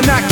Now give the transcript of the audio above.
When I